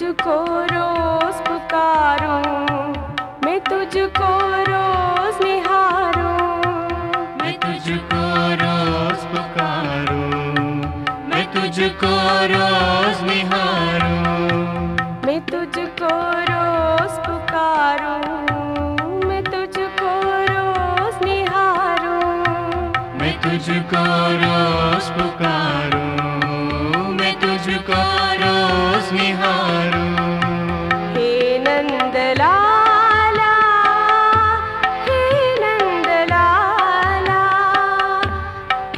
तुझको रोज पुकारो मैं तुझको रोज निहारो। मैं तुझको रोज पुकारो मैं तुझको रोज निहारो। मैं तुझको रोज पुकारो मैं तुझको रोज निहारो। मैं तुझको रोज पुकारो।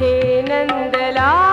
हे नन्दला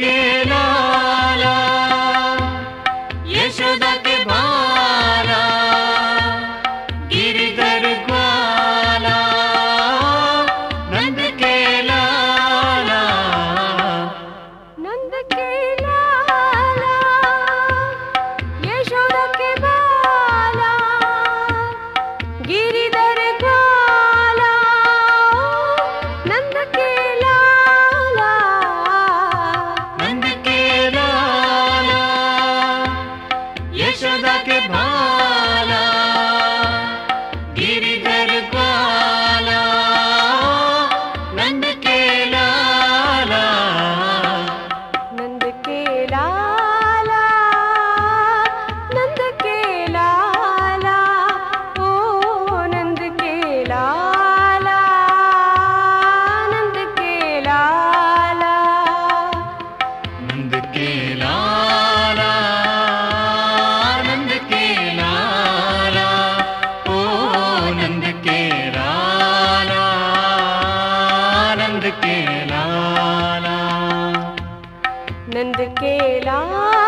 के नंद केला।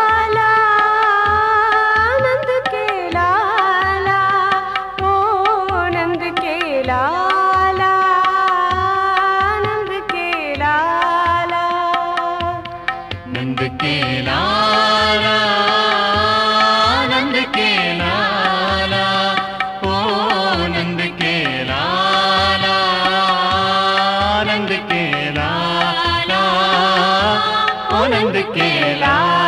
आनंद केला